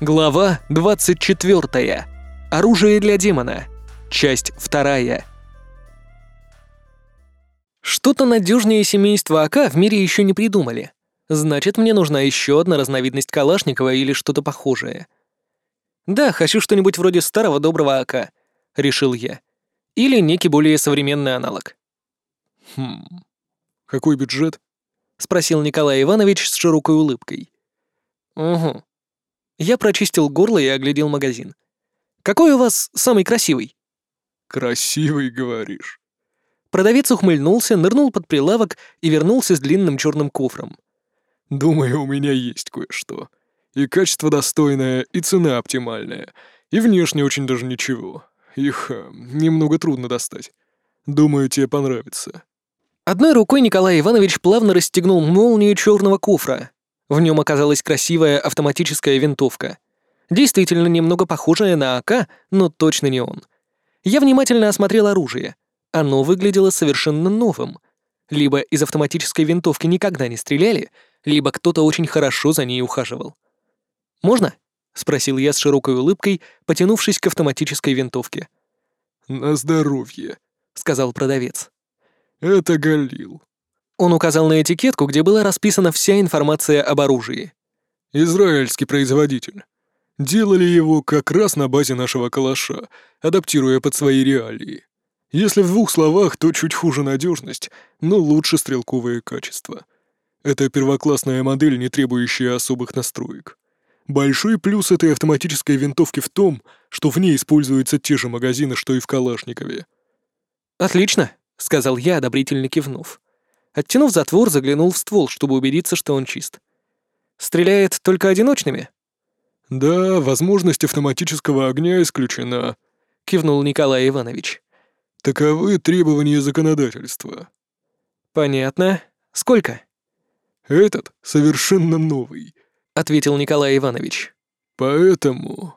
Глава 24. Оружие для демона. Часть 2. Что-то надежнее семейства АК в мире еще не придумали. Значит, мне нужна еще одна разновидность Калашникова или что-то похожее. Да, хочу что-нибудь вроде старого доброго АК, решил я. Или некий более современный аналог. Хм. Какой бюджет? спросил Николай Иванович с широкой улыбкой. Угу. Я прочистил горло и оглядел магазин. «Какой у вас самый красивый?» «Красивый, говоришь?» Продавец ухмыльнулся, нырнул под прилавок и вернулся с длинным черным кофром. «Думаю, у меня есть кое-что. И качество достойное, и цена оптимальная, и внешне очень даже ничего. Их э, немного трудно достать. Думаю, тебе понравится». Одной рукой Николай Иванович плавно расстегнул молнию черного кофра, в нем оказалась красивая автоматическая винтовка. Действительно немного похожая на АК, но точно не он. Я внимательно осмотрел оружие. Оно выглядело совершенно новым. Либо из автоматической винтовки никогда не стреляли, либо кто-то очень хорошо за ней ухаживал. «Можно?» — спросил я с широкой улыбкой, потянувшись к автоматической винтовке. «На здоровье», — сказал продавец. «Это Галил. Он указал на этикетку, где была расписана вся информация об оружии. «Израильский производитель. Делали его как раз на базе нашего калаша, адаптируя под свои реалии. Если в двух словах, то чуть хуже надежность, но лучше стрелковые качества. Это первоклассная модель, не требующая особых настроек. Большой плюс этой автоматической винтовки в том, что в ней используются те же магазины, что и в Калашникове. «Отлично», — сказал я, одобрительно кивнув. Оттянув затвор, заглянул в ствол, чтобы убедиться, что он чист. «Стреляет только одиночными?» «Да, возможность автоматического огня исключена», — кивнул Николай Иванович. «Таковы требования законодательства». «Понятно. Сколько?» «Этот совершенно новый», — ответил Николай Иванович. «Поэтому...»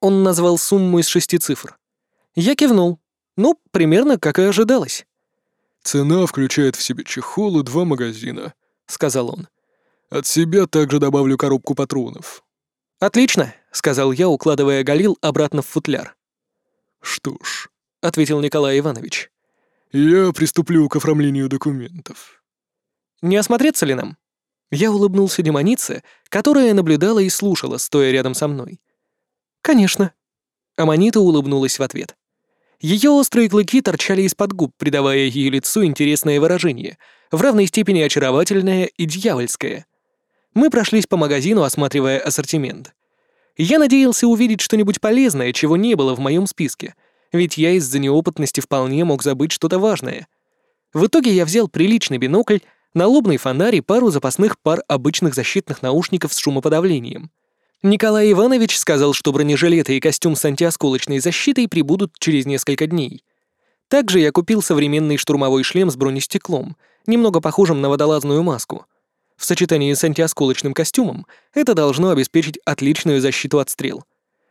Он назвал сумму из шести цифр. Я кивнул. Ну, примерно, как и ожидалось. «Цена включает в себе чехол и два магазина», — сказал он. «От себя также добавлю коробку патронов». «Отлично», — сказал я, укладывая Галил обратно в футляр. «Что ж», — ответил Николай Иванович. «Я приступлю к оформлению документов». «Не осмотреться ли нам?» Я улыбнулся демонице, которая наблюдала и слушала, стоя рядом со мной. «Конечно». Аманита улыбнулась в ответ. Ее острые клыки торчали из-под губ, придавая ее лицу интересное выражение, в равной степени очаровательное и дьявольское. Мы прошлись по магазину, осматривая ассортимент. Я надеялся увидеть что-нибудь полезное, чего не было в моем списке, ведь я из-за неопытности вполне мог забыть что-то важное. В итоге я взял приличный бинокль, налобный фонарь и пару запасных пар обычных защитных наушников с шумоподавлением — Николай Иванович сказал, что бронежилеты и костюм с антиосколочной защитой прибудут через несколько дней. Также я купил современный штурмовой шлем с бронестеклом, немного похожим на водолазную маску. В сочетании с антиосколочным костюмом это должно обеспечить отличную защиту от стрел.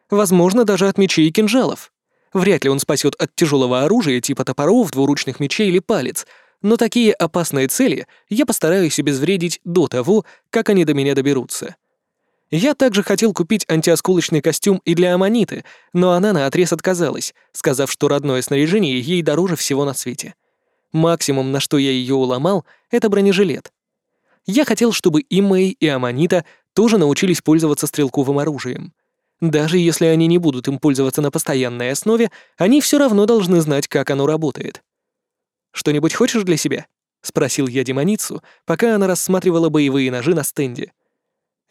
Возможно, даже от мечей и кинжалов. Вряд ли он спасет от тяжелого оружия типа топоров, двуручных мечей или палец, но такие опасные цели я постараюсь обезвредить до того, как они до меня доберутся. Я также хотел купить антиосколочный костюм и для Аманиты, но она наотрез отказалась, сказав, что родное снаряжение ей дороже всего на свете. Максимум, на что я ее уломал, это бронежилет. Я хотел, чтобы и Мэй, и Аманита тоже научились пользоваться стрелковым оружием. Даже если они не будут им пользоваться на постоянной основе, они все равно должны знать, как оно работает. «Что-нибудь хочешь для себя?» — спросил я демоницу, пока она рассматривала боевые ножи на стенде.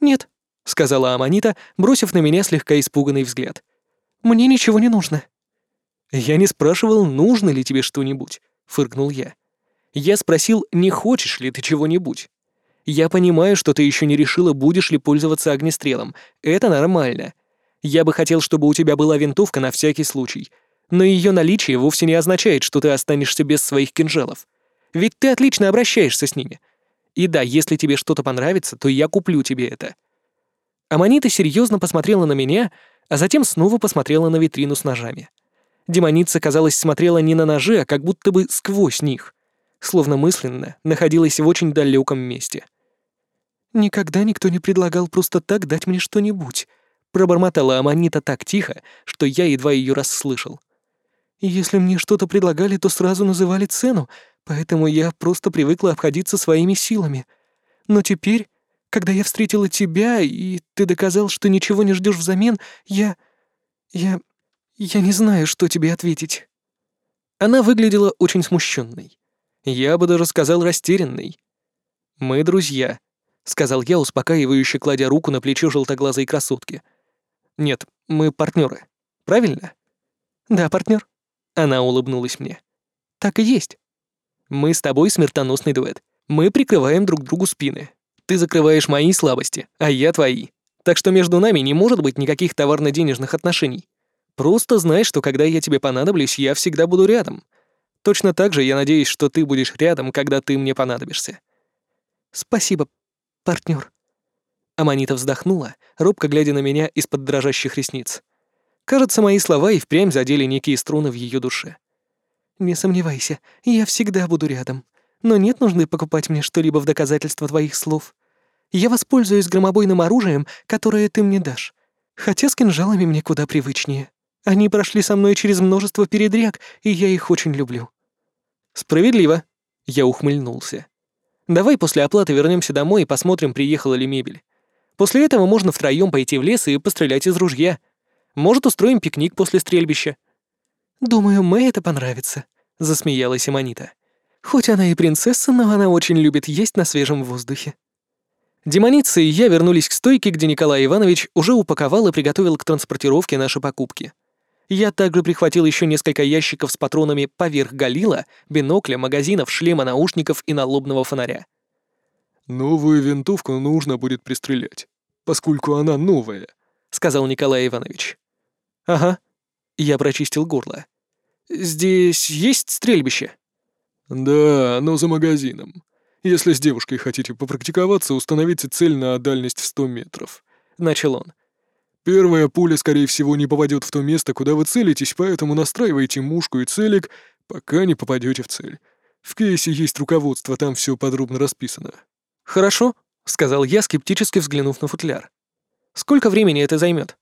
«Нет», — сказала Аманита, бросив на меня слегка испуганный взгляд. «Мне ничего не нужно». «Я не спрашивал, нужно ли тебе что-нибудь», — фыркнул я. «Я спросил, не хочешь ли ты чего-нибудь. Я понимаю, что ты еще не решила, будешь ли пользоваться огнестрелом. Это нормально. Я бы хотел, чтобы у тебя была винтовка на всякий случай. Но ее наличие вовсе не означает, что ты останешься без своих кинжалов. Ведь ты отлично обращаешься с ними. И да, если тебе что-то понравится, то я куплю тебе это. Аманита серьезно посмотрела на меня, а затем снова посмотрела на витрину с ножами. Демоница, казалось, смотрела не на ножи, а как будто бы сквозь них, словно мысленно находилась в очень далеком месте. «Никогда никто не предлагал просто так дать мне что-нибудь», — Пробормотала Аманита так тихо, что я едва ее расслышал. «Если мне что-то предлагали, то сразу называли цену, поэтому я просто привыкла обходиться своими силами. Но теперь, когда я встретила тебя, и ты доказал, что ничего не ждешь взамен, я... я... я не знаю, что тебе ответить». Она выглядела очень смущенной. Я бы даже сказал растерянной. «Мы друзья», — сказал я, успокаивающе кладя руку на плечо желтоглазой красотки. Нет, мы партнеры. Правильно? Да, партнер. Она улыбнулась мне. Так и есть. Мы с тобой смертоносный дуэт. Мы прикрываем друг другу спины. Ты закрываешь мои слабости, а я твои. Так что между нами не может быть никаких товарно-денежных отношений. Просто знай, что когда я тебе понадоблюсь, я всегда буду рядом. Точно так же я надеюсь, что ты будешь рядом, когда ты мне понадобишься. Спасибо, партнер. Аманита вздохнула, робко глядя на меня из-под дрожащих ресниц. Кажется, мои слова и впрямь задели некие струны в ее душе. «Не сомневайся, я всегда буду рядом. Но нет нужды покупать мне что-либо в доказательство твоих слов. Я воспользуюсь громобойным оружием, которое ты мне дашь. Хотя с кинжалами мне куда привычнее. Они прошли со мной через множество передряг, и я их очень люблю». «Справедливо», — я ухмыльнулся. «Давай после оплаты вернемся домой и посмотрим, приехала ли мебель. После этого можно втроем пойти в лес и пострелять из ружья. Может, устроим пикник после стрельбища». «Думаю, Мэй это понравится», — засмеялась Эманита. «Хоть она и принцесса, но она очень любит есть на свежем воздухе». Демоницы и я вернулись к стойке, где Николай Иванович уже упаковал и приготовил к транспортировке наши покупки. Я также прихватил еще несколько ящиков с патронами поверх галила, бинокля, магазинов, шлема, наушников и налобного фонаря. «Новую винтовку нужно будет пристрелять, поскольку она новая», — сказал Николай Иванович. «Ага». Я прочистил горло. «Здесь есть стрельбище?» «Да, но за магазином. Если с девушкой хотите попрактиковаться, установите цель на дальность в 100 метров», — начал он. «Первая пуля, скорее всего, не попадет в то место, куда вы целитесь, поэтому настраивайте мушку и целик, пока не попадете в цель. В кейсе есть руководство, там все подробно расписано». «Хорошо», — сказал я, скептически взглянув на футляр. «Сколько времени это займет?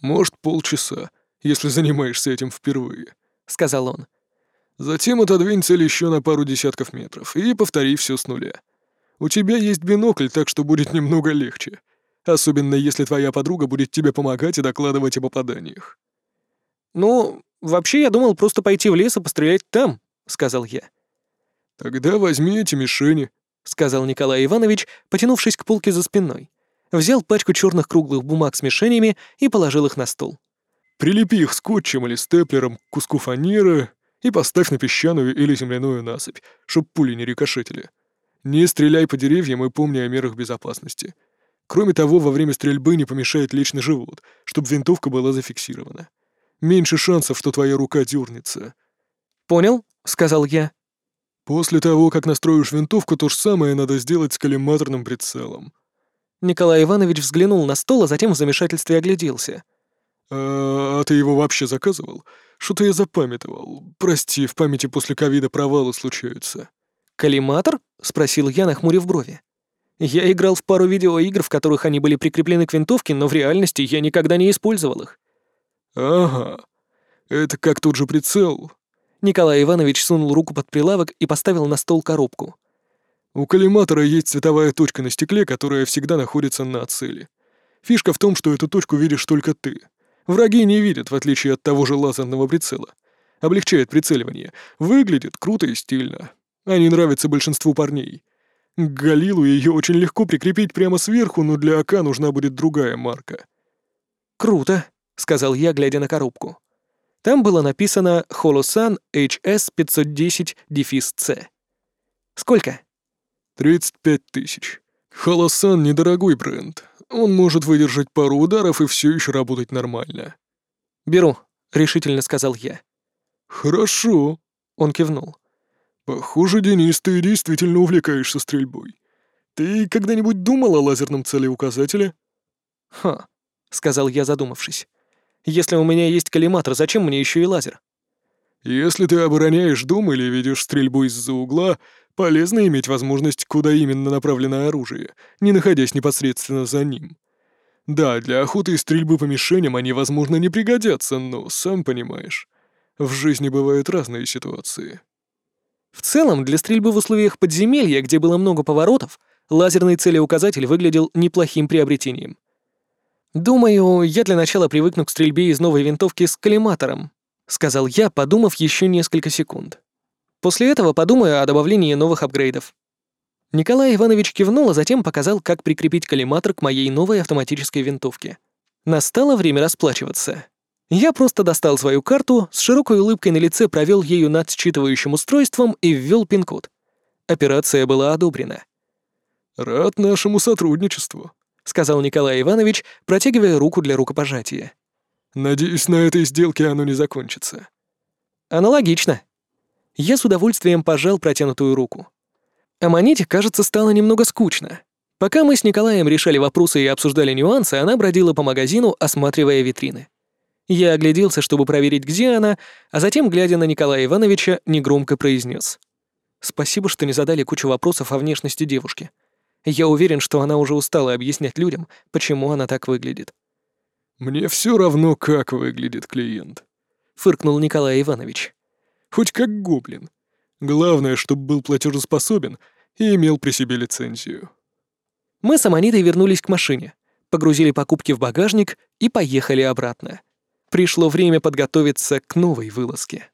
«Может, полчаса, если занимаешься этим впервые», — сказал он. «Затем отодвинь цель еще на пару десятков метров и повтори все с нуля. У тебя есть бинокль, так что будет немного легче, особенно если твоя подруга будет тебе помогать и докладывать о попаданиях». «Ну, вообще я думал просто пойти в лес и пострелять там», — сказал я. «Тогда возьми эти мишени», — сказал Николай Иванович, потянувшись к полке за спиной. Взял пачку черных круглых бумаг с мишенями и положил их на стол. «Прилепи их скотчем или степлером к куску фанеры и поставь на песчаную или земляную насыпь, чтоб пули не рикошетили. Не стреляй по деревьям и помни о мерах безопасности. Кроме того, во время стрельбы не помешает личный живот, чтобы винтовка была зафиксирована. Меньше шансов, что твоя рука дернется». «Понял», — сказал я. После того, как настроишь винтовку, то же самое надо сделать с коллиматорным прицелом. Николай Иванович взглянул на стол, а затем в замешательстве огляделся. «А, а ты его вообще заказывал? Что-то я запамятовал. Прости, в памяти после ковида провалы случаются». «Коллиматор?» — спросил я, нахмурив брови. «Я играл в пару видеоигр, в которых они были прикреплены к винтовке, но в реальности я никогда не использовал их». «Ага. Это как тот же прицел, Николай Иванович сунул руку под прилавок и поставил на стол коробку. «У коллиматора есть цветовая точка на стекле, которая всегда находится на цели. Фишка в том, что эту точку видишь только ты. Враги не видят, в отличие от того же лазерного прицела. Облегчает прицеливание. Выглядит круто и стильно. Они нравятся большинству парней. К Галилу ее очень легко прикрепить прямо сверху, но для АК нужна будет другая марка». «Круто», — сказал я, глядя на коробку. Там было написано Holosan HS510-C. Сколько? 35 тысяч. Holosan недорогой бренд. Он может выдержать пару ударов и все еще работать нормально. «Беру», — решительно сказал я. «Хорошо», — он кивнул. «Похоже, Денис, ты действительно увлекаешься стрельбой. Ты когда-нибудь думал о лазерном целеуказателе?» «Ха», — сказал я, задумавшись. Если у меня есть коллиматор, зачем мне еще и лазер? Если ты обороняешь дом или ведешь стрельбу из-за угла, полезно иметь возможность, куда именно направлено оружие, не находясь непосредственно за ним. Да, для охоты и стрельбы по мишеням они, возможно, не пригодятся, но, сам понимаешь, в жизни бывают разные ситуации. В целом, для стрельбы в условиях подземелья, где было много поворотов, лазерный целеуказатель выглядел неплохим приобретением. «Думаю, я для начала привыкну к стрельбе из новой винтовки с коллиматором», — сказал я, подумав еще несколько секунд. «После этого подумаю о добавлении новых апгрейдов». Николай Иванович кивнул, а затем показал, как прикрепить коллиматор к моей новой автоматической винтовке. Настало время расплачиваться. Я просто достал свою карту, с широкой улыбкой на лице провел ею над считывающим устройством и ввел пин-код. Операция была одобрена. «Рад нашему сотрудничеству», — сказал Николай Иванович, протягивая руку для рукопожатия. «Надеюсь, на этой сделке оно не закончится». «Аналогично». Я с удовольствием пожал протянутую руку. Аманите, кажется, стало немного скучно. Пока мы с Николаем решали вопросы и обсуждали нюансы, она бродила по магазину, осматривая витрины. Я огляделся, чтобы проверить, где она, а затем, глядя на Николая Ивановича, негромко произнес: «Спасибо, что не задали кучу вопросов о внешности девушки. Я уверен, что она уже устала объяснять людям, почему она так выглядит». «Мне все равно, как выглядит клиент», — фыркнул Николай Иванович. «Хоть как гоблин. Главное, чтобы был платежеспособен и имел при себе лицензию». Мы с Аманитой вернулись к машине, погрузили покупки в багажник и поехали обратно пришло время подготовиться к новой вылазке.